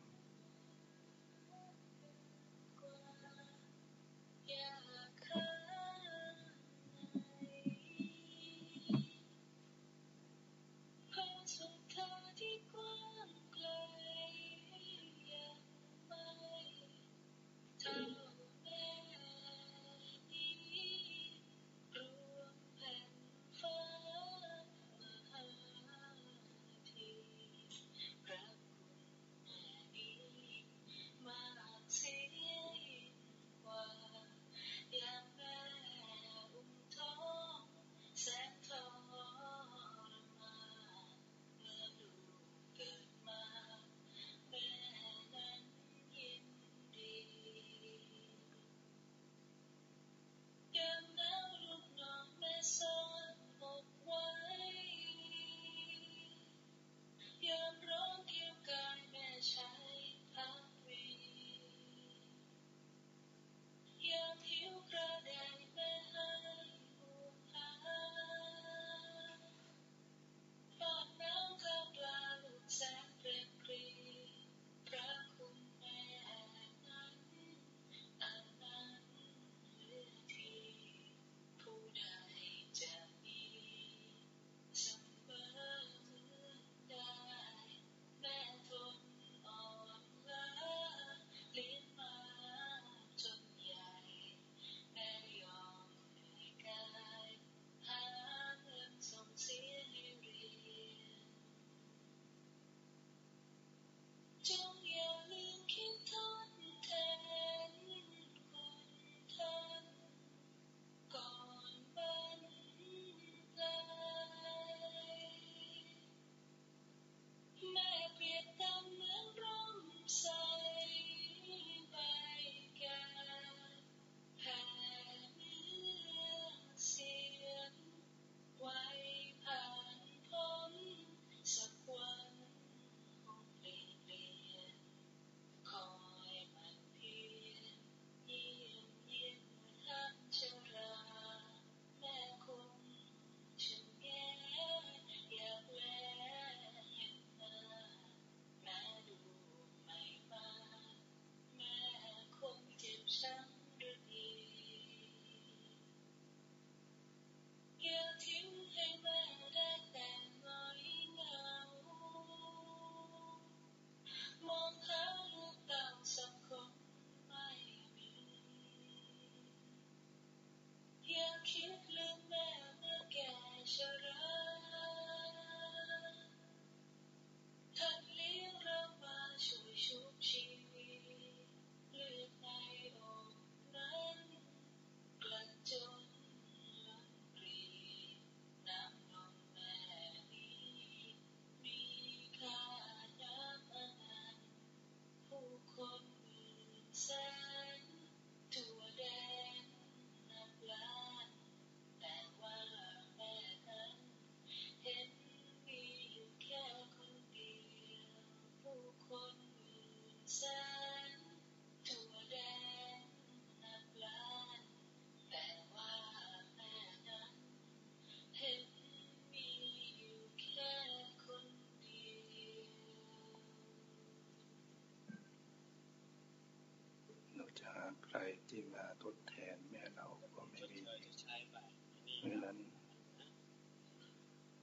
ที่มาทดแทนแม่เราก็ไม่มีเพราะนั้น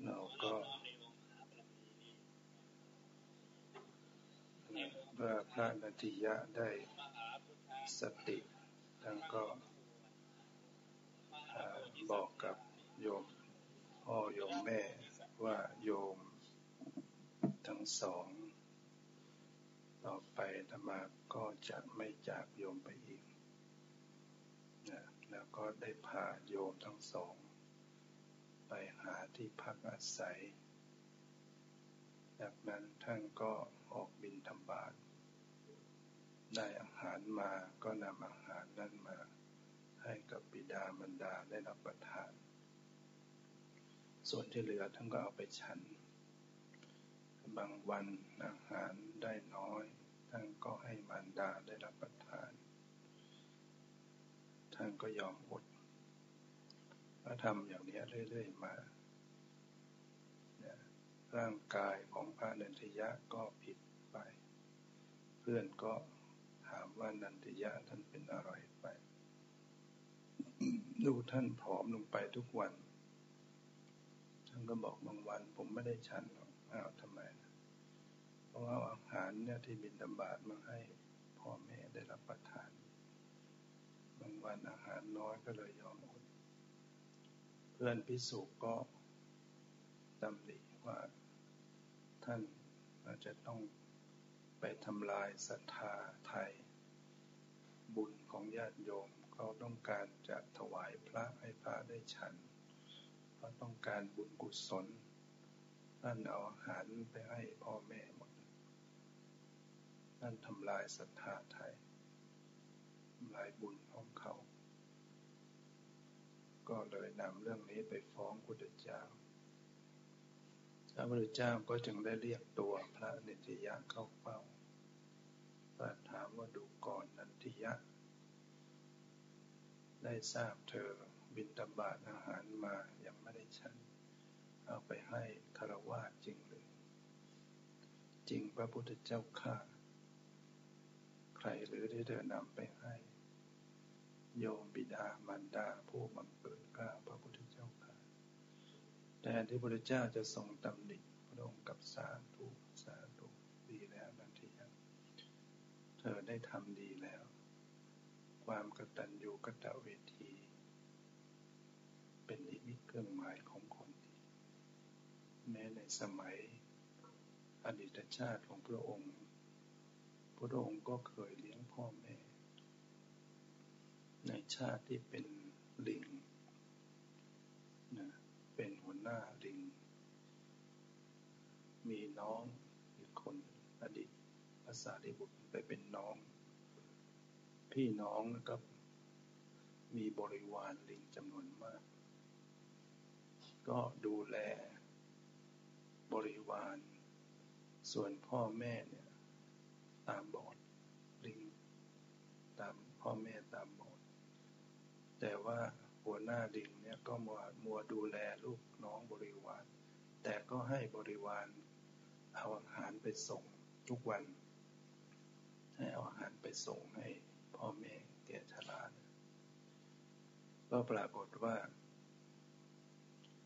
เราก็เมื่อพระนันทิยะได้สติท่านก็บอกกับโยมพ่อโยมแม่ว่าโยมทั้งสอง ต่อไปธรรมาก็จะไม่จากโยมไปอีก ก็ได้พาโยมทั้งสอง ไปหาที่พักอาศัย จากนั้นท่านก็ออกบินธบาตได้อาหารมาก็นำอาหารนั้นมา ให้กับบิดามารดาได้รับประทาน ส่วนที่เหลือท่านก็เอาไปฉัน บางวันอาหารได้น้อย ท่านก็ให้มารดาได้รับประทาน ท่านก็ยอมอดก็ทำอย่างนี้เรื่อยๆมา ร่างกายของพระนันทยะก็ผิดไป เพื่อนก็ถามว่านันทยะท่านเป็นอะไรไป ดูท่านผอมลงไปทุกวัน ท่านก็บอกบางวันผมไม่ได้ฉันหรอกอ้าวทำไมเพราะว่าอาหารเนี่ยที่บินตบาทมาให้พ่อแม่ได้รับประทาน วันอาหารน้อยก็เลยยอมอดเพื่อนพิสุก็ตำหนิว่าท่านอาจจะต้องไปทำลายศรัทธาไทย บุญของญาติโยมเขาต้องการจะถวายพระให้พระได้ฉันเขาต้องการบุญกุศลท่านเอาอาหารไปให้พ่อแม่หมดท่านทำลายศรัทธาไทย ลายบุญของเขา ก็เลยนำเรื่องนี้ไปฟ้องพุทธเจ้าพระพุทธเจ้าก็จึงได้เรียกตัวพระนิติยะเข้าเฝ้าตรัสถามว่าดูก่อนนันทิยะ ได้ทราบเธอบินตบาทอาหารมายังไม่ได้ฉัน เอาไปให้คารวะจริงหรือจริงพระพุทธเจ้าข้าใครหรือที่เธอนำไปให้ โยมบิดามารดาผู้บังเกิดกล้าพระพุทธเจ้าค่ะแต่ที่พระพุทธเจ้าจะทรงตำหนิพระองค์กับสาธุสาธุดีแล้วนันทียังเธอได้ทำดีแล้ว ความกตัญญูกตเวที เป็นอิมิตเครื่องหมายของคนดีแม้ในสมัยอดีตชาติของพระองค์ พระองค์ก็เคยเลี้ยงพ่อแม่ ในชาติที่เป็นลิงนะเป็นหัวหน้าลิง มีน้องอีกคนอดีตภาษาที่บุตรไปเป็นน้อง พี่น้องก็มีบริวารลิงจำนวนมาก ก็ดูแลบริวาร ส่วนพ่อแม่เนี่ย ตามบอดลิง ตามพ่อแม่ตามบ แต่ว่าหัวหน้าลิงเนี่ยก็มัวมัวดูแลลูกน้องบริวาร แต่ก็ให้บริวารเอาอาหารไปส่งทุกวัน ให้เอาอาหารไปส่งให้พ่อแม่แก่ชราก็ปรากฏว่า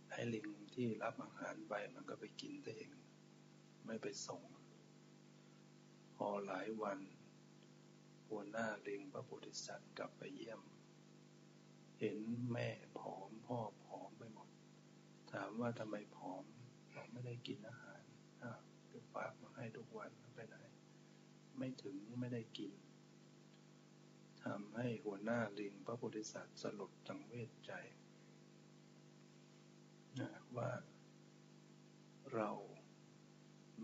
ไอ้ลิงที่รับอาหารไปมันก็ไปกินตัวเอง ไม่ไปส่ง พอหลายวันหัวหน้าลิงพระโพธิสัตว์กลับไปเยี่ยม ห็นแม่ผอมพ่อผอมไปหมด ถามว่าทำไมผอมบอกไม่ได้กินอาหารอ้าวก็ฝากมาให้ทุกวันไปไหน ไม่ถึงไม่ได้กินทำให้หัวหน้าลิงพระโพธิสัตว์สลดจังเวทใจนะว่าเรา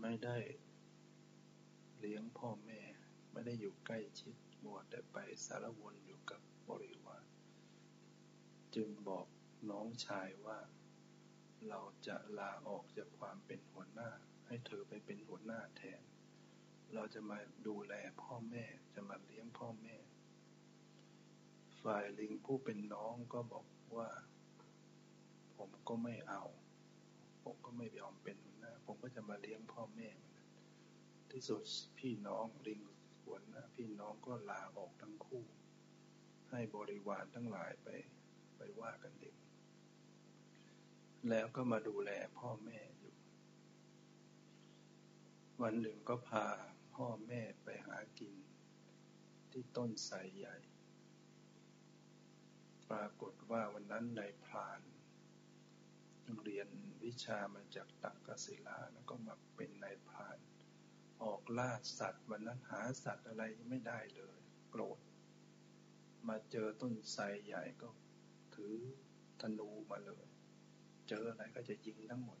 ไม่ได้เลี้ยงพ่อแม่ ไม่ได้อยู่ใกล้ชิดมัวแต่ไปสารวนอยู่กับบริวาร จึงบอกน้องชายว่า เราจะลาออกจากความเป็นหัวหน้า ให้เธอไปเป็นหัวหน้าแทน เราจะมาดูแลพ่อแม่จะมาเลี้ยงพ่อแม่ ฝ่ายลิงผู้เป็นน้องก็บอกว่า ผมก็ไม่เอา ผมก็ไม่ยอมเป็นหัวหน้า ผมก็จะมาเลี้ยงพ่อแม่ที่สุดพี่น้องลิงหัวหน้าพี่น้องก็ลาออกทั้งคู่ ให้บริวารทั้งหลายไป ไปว่ากันเองแล้วก็มาดูแลพ่อแม่อยู่ วันหนึ่งก็พาพ่อแม่ไปหากิน ที่ต้นไทรใหญ่ ปรากฏว่าวันนั้นนายพรานเรียนวิชามาจากตักกศิลาแล้วก็มาเป็นนายพราน ออกล่าสัตว์วันนั้นหาสัตว์อะไรไม่ได้เลย โกรธ มาเจอต้นไทรใหญ่ก็ ถือธนูมาเลย เจออะไรก็จะยิงทั้งหมด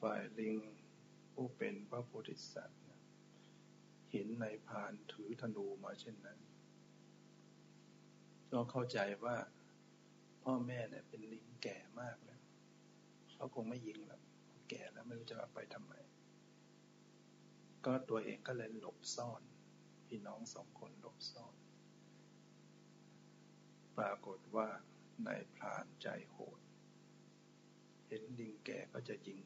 ฝ่ายลิงผู้เป็นพระโพธิสัตว์เห็นในพานถือธนูมาเช่นนั้น ก็เข้าใจว่าพ่อแม่เนี่ยเป็นลิงแก่มากแล้วเขาคงไม่ยิงแล้วแก่แล้วไม่รู้จะไปทำไม ก็ตัวเองก็เลยหลบซ่อน พี่น้องสองคนหลบซ่อน ปรากฏว่านายพรานใจโหด เห็นลิงแก่ก็จะยิง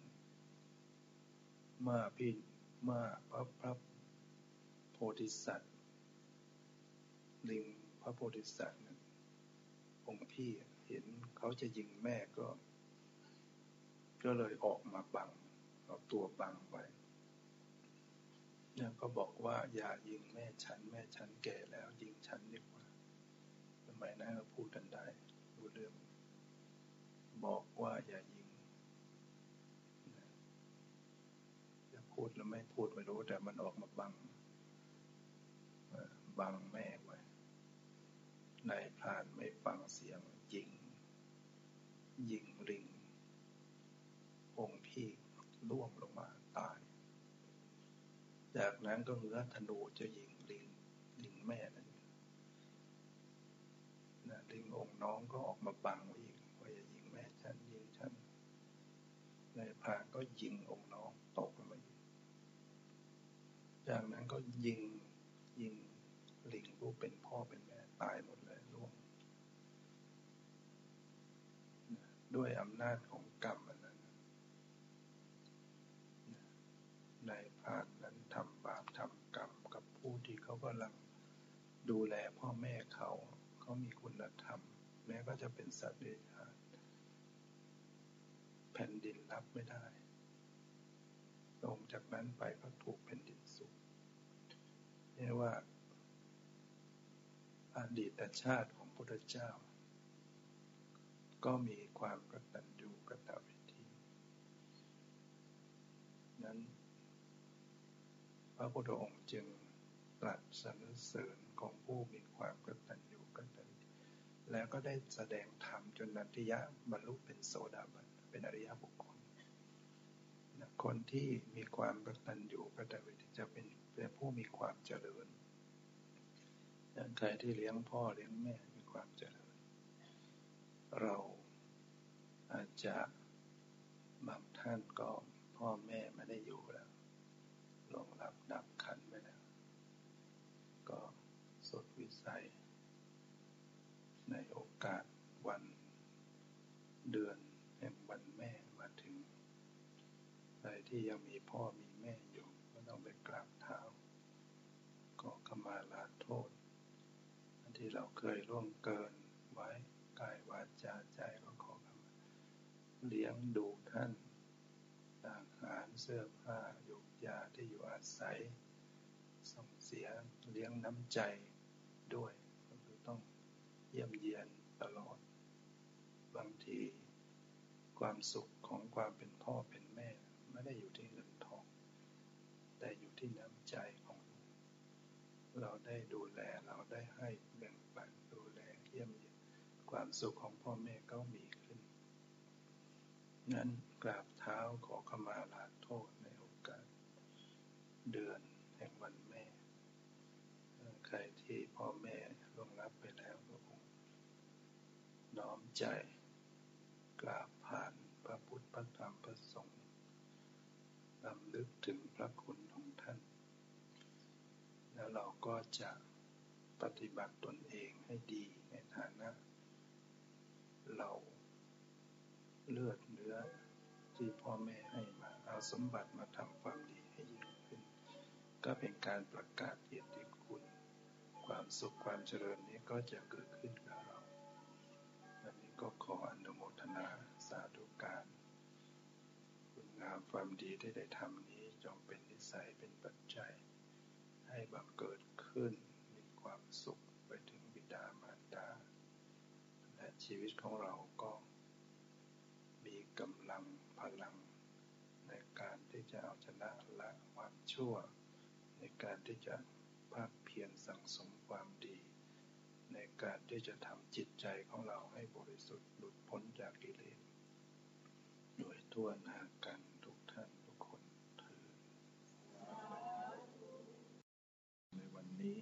มื่พี่เมื่อพระพระโพธิสัตว์ ลิงพระโพธิสัตว์องค์พี่เห็นเขาจะยิงแม่ก็ ก็เลยออกมาบังเอาตัวบังไว้เนี่ยก็บอกว่าอย่ายิงแม่ฉัน แม่ฉันแก่แล้ว ยิงฉันดีกว่า สมัยนั้นก็พูดกันได้รู้เรื่อง บอกว่าอย่ายิงจะพูดหรือไม่พูดไม่รู้ แต่มันออกมาบังบังแม่ไว้นายพรานไม่ฟังเสียงยิง ยิงลิงองค์พี่ล่วงลงมาตาย จากนั้นก็เหือธนูจะยิงลิงลิงแม่นั่นนะลิง องค์น้องก็ออกมาบังอีกว่าอย่ายิงแม่ฉันยิงฉันนายพรานก็ยิงองค์น้องตกลงมาอีกจากนั้นก็ยิงยิงลิงผู้เป็นพ่อเป็นแม่ตายหมดเลยล่วงด้วยอำนาจของกรรมอันนั้นนายพานนั้นทำบาปทำกรรมกับผู้ที่เขากำลังดูแลพ่อแม่เขา เขามีคุณธรรม แม้ก็จะเป็นสัตว์เดรัจฉานแผ่นดินรับไม่ได้ ลงจากนั้นไปก็ถูกแผ่นดินสุกเรียกว่าอดีตชาติของพระเจ้า ก็มีความกตัญญูกตเวทีนั้น พระพุทธองค์จึงตรัสสรรเสริญของผู้มีความกตัญญู กตเวทีแล้วก็ได้แสดงธรรมจนนันทิยะบรรลุเป็นโสดาบันเป็นอริยบุคคลคนที่มีความกตัญญูกตเวทีจะเป็นเป็นผู้มีความเจริญใครที่เลี้ยงพ่อเลี้ยงแม่มีความเจริญ เราอาจจะบางท่านก็พ่อแม่ไม่ได้อยู่แล้วลงรับดับขันไปแล้ว ก็สดวิสัย ในโอกาสวันเดือนแห่งวันแม่มาถึงใครที่ยังมีพ่อมีแม่อยู่ก็ต้องไปกราบเท้าก็ขมาลาโทษที่เราเคยล่วงเกินไว้กายวาจาใจก็ขอเลี้ยงดูท่านอาหารเสื้อผ้ายุกยาที่อยู่อาศัยส่งเสียเลี้ยงน้ำใจด้วย ยี่ยมเยียนตลอด บางทีความสุขของความเป็นพ่อเป็นแม่ ไม่ได้อยู่ที่เงินทอง แต่อยู่ที่น้ำใจของเราได้ดูแลเราได้ให้แบ่งปันดูแลเยี่ยมเยียนความสุขของพ่อแม่ก็มีขึ้น นั้นกราบเท้าขอขมาลาโทษในโอกาส เดือน แห่งวันแม่ ใครที่พ่อแม่ล่วงลับไปแล้วก็คง น้อมใจ กราบผ่านพระพุทธพระธรรมพระสงฆ์ลำลึกถึงพระคุณของท่าน แล้วเราก็จะปฏิบัติตนเองให้ดีในฐานะ เราเลือดเนื้อที่พ่อแม่ให้มาเอาสมบัติมาทำความดีให้ยิ่งขึ้น ก็เป็นการประกาศเกียรติคุณ ความสุขความเจริญนี้ก็จะเกิดขึ้นกับเรา ก็ขออนุโมทนาสาธุการ คุณงามความดีที่ได้ทำนี้จงเป็นนิสัยเป็นปัจจัย ให้บังเกิดขึ้นมีความสุขไปถึงบิดามารดา และชีวิตของเราก็มีกำลังพลังในการที่จะเอาชนะละความชั่ว ในการที่จะภาคเพียรสั่งสมความดี ในการที่จะทำจิตใจของเราให้บริสุทธิ์หลุดพ้นจากกิเลสโดยทั่วหน้ากันทุกท่านทุกคนเถิดในวันนี้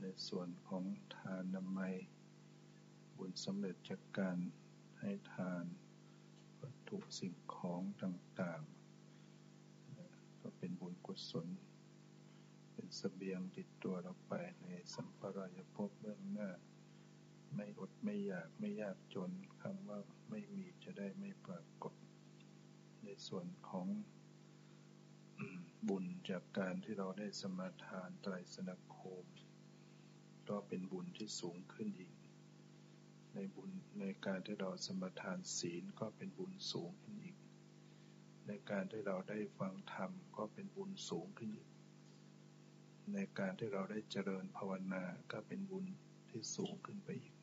ในส่วนของทานนามัย บุญสำเร็จจากการให้ทานวัตถุสิ่งของต่างๆ ก็เป็นบุญกุศล สเสบียงติดตัวเราไปในสัมปรายภพเบื้องหน้า ไม่อดไม่อยากไม่ยากจนคำว่าไม่มีจะได้ไม่ปรากฏ ในส่วนของบุญจากการที่เราได้สมาทานไตรสนคม ก็เป็นบุญที่สูงขึ้นอีก ในบุญในการที่เราสมทานศีลก็เป็นบุญสูงขึ้นอีก ในการที่เราได้ฟังธรรมก็เป็นบุญสูงขึ้นอีก ในการที่เราได้เจริญภาวนาก็เป็นบุญที่สูงขึ้นไปอีก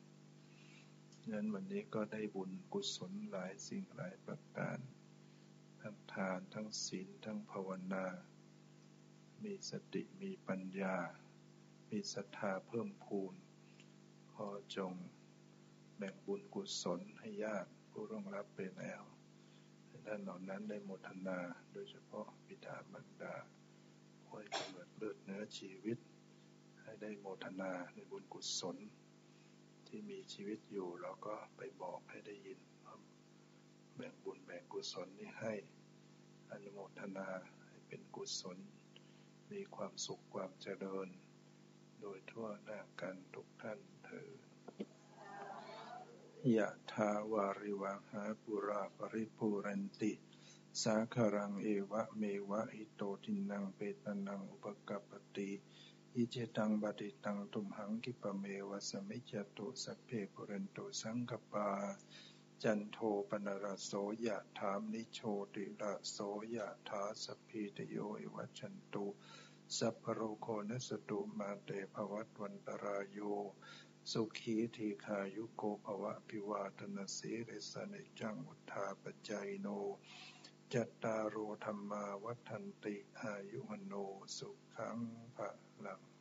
นั้นวันนี้ก็ได้บุญกุศลหลายสิ่งหลายประการ ทั้งทานทั้งศีลทั้งภาวนา มีสติมีปัญญา มีศรัทธาเพิ่มพูนขอจงแบ่งบุญกุศลให้ญาติผู้ร่วงรับไปแล้วท่านเหล่านั้นได้โมทนาโดยเฉพาะบิดามารดา ห้วยกำเนิดเลือดเนื้อชีวิต ให้ได้โมทนาในบุญกุศล ที่มีชีวิตอยู่เราก็ไปบอกให้ได้ยินแบ่งบุญแบ่งกุศลนี้ให้อนุโมทนาให้เป็นกุศล มีความสุขความเจริญ โดยทั่วหน้ากันทุกท่านเธอยะทาวาริวังหาปุราปริปูรันติ สาคารังเอวะเมวะอิโตทินังเปตนังอุปกปติอิเจตังบดิตังตุมหังกิปเมวะสมิจตุสัพเพปุเรนโตสังกปา จันโทปนรโสยะถามนิโชติระโสยะถาสพีตโยวัชันตุ สัพพโรโคนัสตุมาเตภวัตวันตรายโย สุขีทีขายุโกภวะพิวาทนาสีริสเนจังวุธาปจัยโน จัตตารโอธรรมาวัฒนติอายุมโนสุขังภะลัง